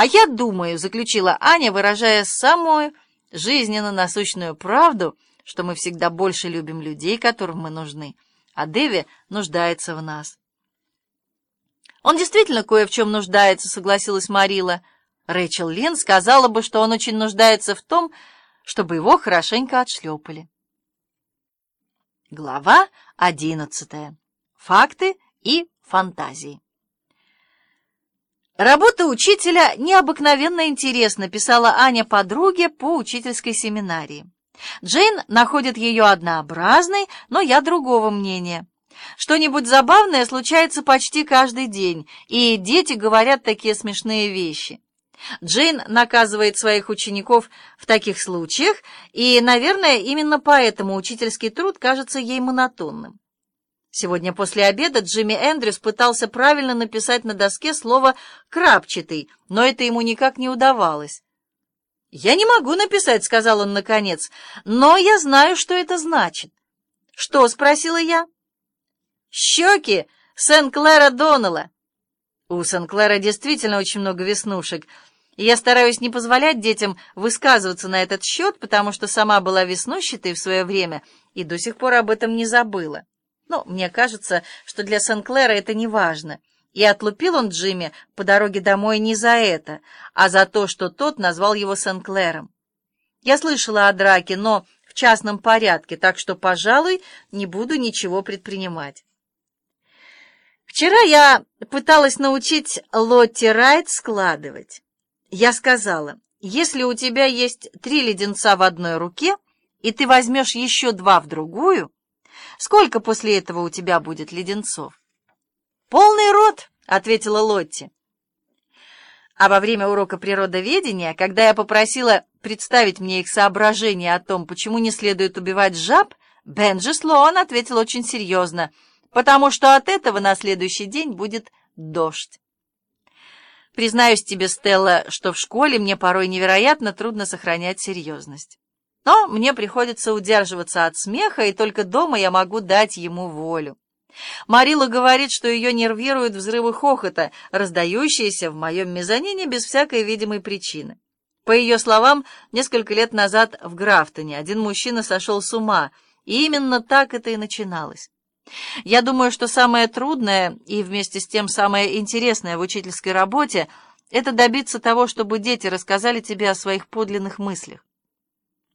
«А я думаю», — заключила Аня, выражая самую жизненно насущную правду, что мы всегда больше любим людей, которым мы нужны, а Дэви нуждается в нас. «Он действительно кое в чем нуждается», — согласилась Марила. Рэйчел Лин сказала бы, что он очень нуждается в том, чтобы его хорошенько отшлепали. Глава одиннадцатая. Факты и фантазии. Работа учителя необыкновенно интересна, писала Аня подруге по учительской семинарии. Джейн находит ее однообразной, но я другого мнения. Что-нибудь забавное случается почти каждый день, и дети говорят такие смешные вещи. Джейн наказывает своих учеников в таких случаях, и, наверное, именно поэтому учительский труд кажется ей монотонным. Сегодня после обеда Джимми Эндрюс пытался правильно написать на доске слово «крапчатый», но это ему никак не удавалось. «Я не могу написать», — сказал он наконец, — «но я знаю, что это значит». «Что?» — спросила я. «Щеки Сен-Клэра Доннелла». У Сен-Клэра действительно очень много веснушек, и я стараюсь не позволять детям высказываться на этот счет, потому что сама была веснущатой в свое время и до сих пор об этом не забыла. Но мне кажется, что для Сен-Клэра это не важно. И отлупил он Джимми по дороге домой не за это, а за то, что тот назвал его Сен-Клэром. Я слышала о драке, но в частном порядке, так что, пожалуй, не буду ничего предпринимать. Вчера я пыталась научить Лотти Райт складывать. Я сказала, если у тебя есть три леденца в одной руке, и ты возьмешь еще два в другую, сколько после этого у тебя будет леденцов? «Полный рот», — ответила Лотти. А во время урока природоведения, когда я попросила представить мне их соображения о том, почему не следует убивать жаб, Бенджи Слоан ответил очень серьезно, потому что от этого на следующий день будет дождь. Признаюсь тебе, Стелла, что в школе мне порой невероятно трудно сохранять серьезность. Но мне приходится удерживаться от смеха, и только дома я могу дать ему волю. Марила говорит, что ее нервируют взрывы хохота, раздающиеся в моем мезонине без всякой видимой причины. По ее словам, несколько лет назад в Графтоне один мужчина сошел с ума, и именно так это и начиналось. Я думаю, что самое трудное и вместе с тем самое интересное в учительской работе — это добиться того, чтобы дети рассказали тебе о своих подлинных мыслях.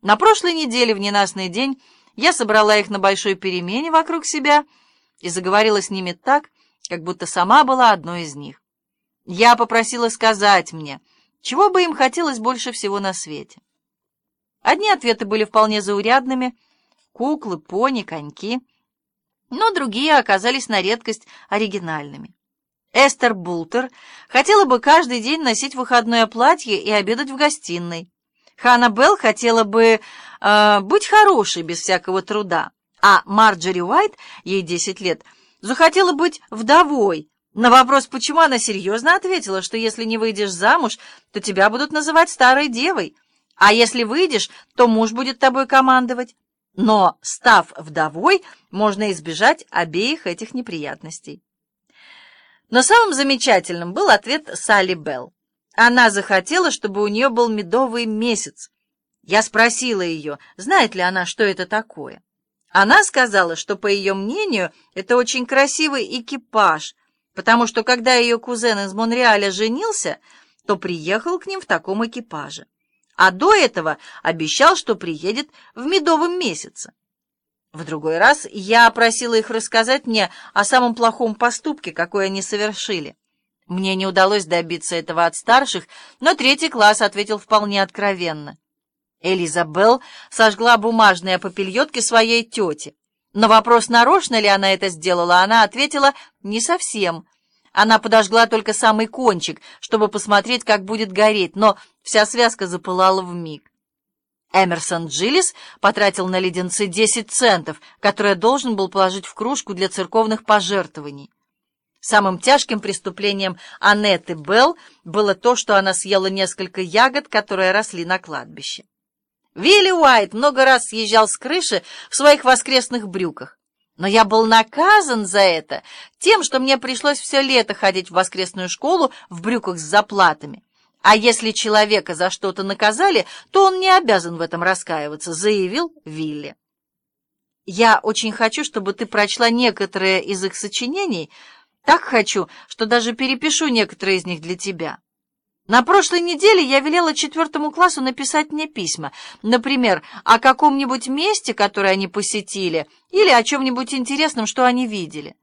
На прошлой неделе в ненастный день я собрала их на большой перемене вокруг себя — и заговорила с ними так, как будто сама была одной из них. Я попросила сказать мне, чего бы им хотелось больше всего на свете. Одни ответы были вполне заурядными — куклы, пони, коньки, но другие оказались на редкость оригинальными. Эстер Бултер хотела бы каждый день носить выходное платье и обедать в гостиной. Ханна Белл хотела бы э, быть хорошей без всякого труда а Марджери Уайт, ей 10 лет, захотела быть вдовой. На вопрос, почему она серьезно ответила, что если не выйдешь замуж, то тебя будут называть старой девой, а если выйдешь, то муж будет тобой командовать. Но, став вдовой, можно избежать обеих этих неприятностей. Но самым замечательным был ответ Салли Белл. Она захотела, чтобы у нее был медовый месяц. Я спросила ее, знает ли она, что это такое. Она сказала, что, по ее мнению, это очень красивый экипаж, потому что, когда ее кузен из Монреаля женился, то приехал к ним в таком экипаже. А до этого обещал, что приедет в медовом месяце. В другой раз я просила их рассказать мне о самом плохом поступке, какой они совершили. Мне не удалось добиться этого от старших, но третий класс ответил вполне откровенно. Элизабел сожгла бумажные попельотки своей тете. На вопрос, нарочно ли она это сделала, она ответила «не совсем». Она подожгла только самый кончик, чтобы посмотреть, как будет гореть, но вся связка запылала в миг. Эмерсон Джилlis потратил на леденцы 10 центов, которые должен был положить в кружку для церковных пожертвований. Самым тяжким преступлением Аннеты Белл было то, что она съела несколько ягод, которые росли на кладбище. Вилли Уайт много раз съезжал с крыши в своих воскресных брюках. Но я был наказан за это тем, что мне пришлось все лето ходить в воскресную школу в брюках с заплатами. А если человека за что-то наказали, то он не обязан в этом раскаиваться, заявил Вилли. Я очень хочу, чтобы ты прочла некоторые из их сочинений. Так хочу, что даже перепишу некоторые из них для тебя. На прошлой неделе я велела четвертому классу написать мне письма, например, о каком-нибудь месте, которое они посетили, или о чем-нибудь интересном, что они видели.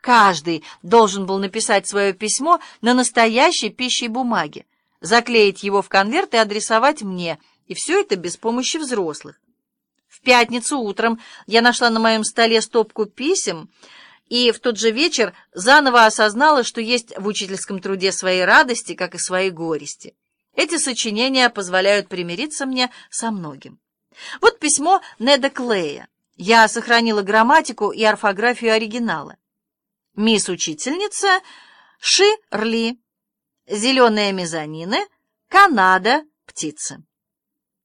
Каждый должен был написать свое письмо на настоящей пищей бумаге, заклеить его в конверт и адресовать мне, и все это без помощи взрослых. В пятницу утром я нашла на моем столе стопку писем, и в тот же вечер заново осознала, что есть в учительском труде свои радости, как и свои горести. Эти сочинения позволяют примириться мне со многим. Вот письмо Неда Клея. Я сохранила грамматику и орфографию оригинала. Мисс Учительница Ши-Рли. Зеленые мезонины. Канада. Птицы.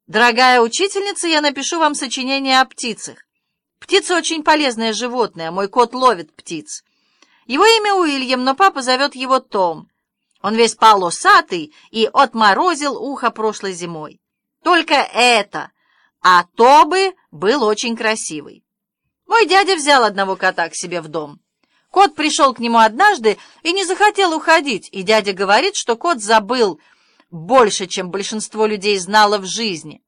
Дорогая учительница, я напишу вам сочинение о птицах. Птица очень полезное животное, мой кот ловит птиц. Его имя Уильям, но папа зовет его Том. Он весь полосатый и отморозил ухо прошлой зимой. Только это, а Тобы был очень красивый. Мой дядя взял одного кота к себе в дом. Кот пришел к нему однажды и не захотел уходить, и дядя говорит, что кот забыл больше, чем большинство людей знало в жизни.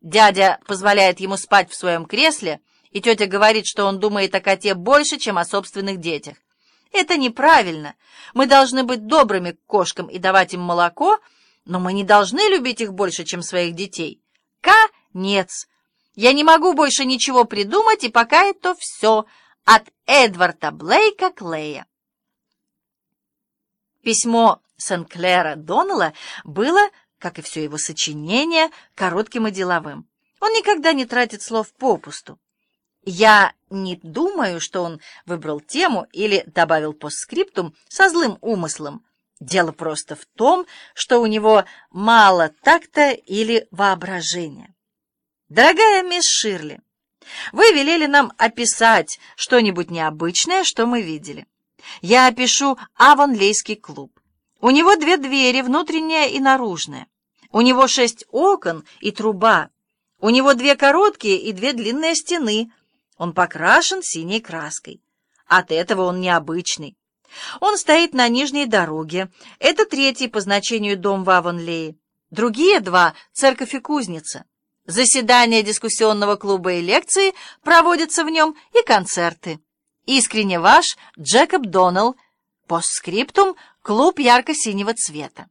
Дядя позволяет ему спать в своем кресле, и тетя говорит, что он думает о коте больше, чем о собственных детях. Это неправильно. Мы должны быть добрыми к кошкам и давать им молоко, но мы не должны любить их больше, чем своих детей. Конец. Я не могу больше ничего придумать, и пока это все от Эдварда Блейка Клея. Письмо Сен-Клера Доннелла было как и все его сочинение, коротким и деловым. Он никогда не тратит слов попусту. Я не думаю, что он выбрал тему или добавил постскриптум со злым умыслом. Дело просто в том, что у него мало такта или воображения. Дорогая мисс Ширли, вы велели нам описать что-нибудь необычное, что мы видели. Я опишу Авонлейский клуб. У него две двери, внутренняя и наружная. У него шесть окон и труба. У него две короткие и две длинные стены. Он покрашен синей краской. От этого он необычный. Он стоит на нижней дороге. Это третий по значению дом в Авонлее. Другие два — церковь и кузница. Заседания дискуссионного клуба и лекции проводятся в нем и концерты. Искренне ваш Джекоб Доннелл. Постскриптум клуб ярко-синего цвета.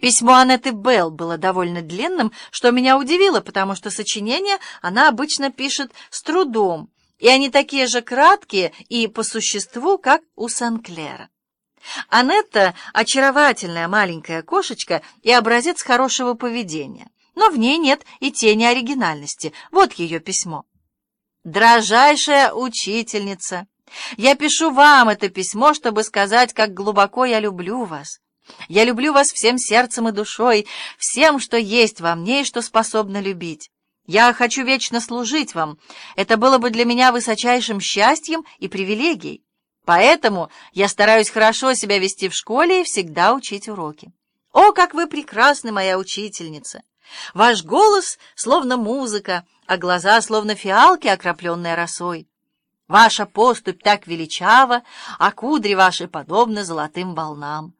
Письмо Анетты Белл было довольно длинным, что меня удивило, потому что сочинения она обычно пишет с трудом, и они такие же краткие и по существу, как у Сан-Клера. Анетта — очаровательная маленькая кошечка и образец хорошего поведения, но в ней нет и тени оригинальности. Вот ее письмо. «Дрожайшая учительница!» Я пишу вам это письмо, чтобы сказать, как глубоко я люблю вас. Я люблю вас всем сердцем и душой, всем, что есть во мне и что способна любить. Я хочу вечно служить вам. Это было бы для меня высочайшим счастьем и привилегией. Поэтому я стараюсь хорошо себя вести в школе и всегда учить уроки. О, как вы прекрасны, моя учительница! Ваш голос словно музыка, а глаза словно фиалки, окропленные росой. Ваша поступь так величава, а кудри ваши подобны золотым волнам.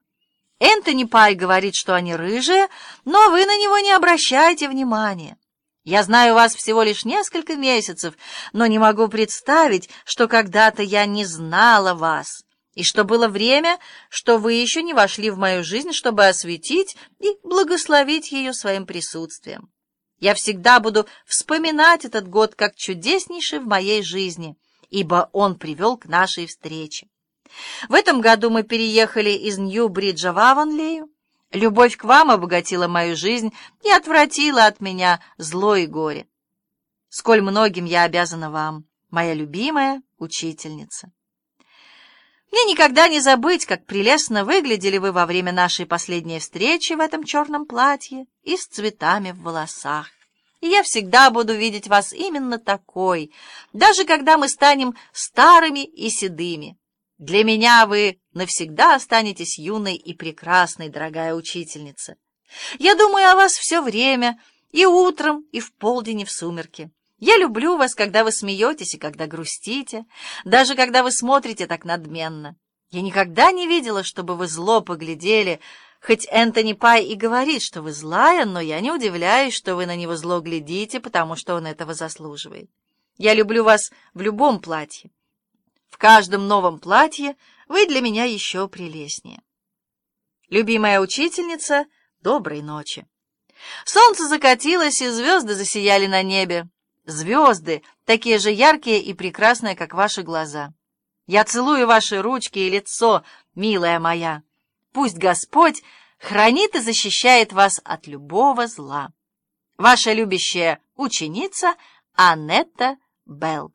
Энтони Пай говорит, что они рыжие, но вы на него не обращайте внимания. Я знаю вас всего лишь несколько месяцев, но не могу представить, что когда-то я не знала вас, и что было время, что вы еще не вошли в мою жизнь, чтобы осветить и благословить ее своим присутствием. Я всегда буду вспоминать этот год как чудеснейший в моей жизни — ибо он привел к нашей встрече. В этом году мы переехали из Нью-Бриджа в Аванлею. Любовь к вам обогатила мою жизнь и отвратила от меня зло и горе. Сколь многим я обязана вам, моя любимая учительница. Мне никогда не забыть, как прелестно выглядели вы во время нашей последней встречи в этом черном платье и с цветами в волосах и я всегда буду видеть вас именно такой, даже когда мы станем старыми и седыми. Для меня вы навсегда останетесь юной и прекрасной, дорогая учительница. Я думаю о вас все время, и утром, и в полдень, и в сумерки. Я люблю вас, когда вы смеетесь и когда грустите, даже когда вы смотрите так надменно. Я никогда не видела, чтобы вы зло поглядели, хоть Энтони Пай и говорит, что вы злая, но я не удивляюсь, что вы на него зло глядите, потому что он этого заслуживает. Я люблю вас в любом платье. В каждом новом платье вы для меня еще прелестнее. Любимая учительница, доброй ночи. Солнце закатилось, и звезды засияли на небе. Звезды, такие же яркие и прекрасные, как ваши глаза. Я целую ваши ручки и лицо, милая моя. Пусть Господь хранит и защищает вас от любого зла. Ваша любящая ученица Анетта Белл.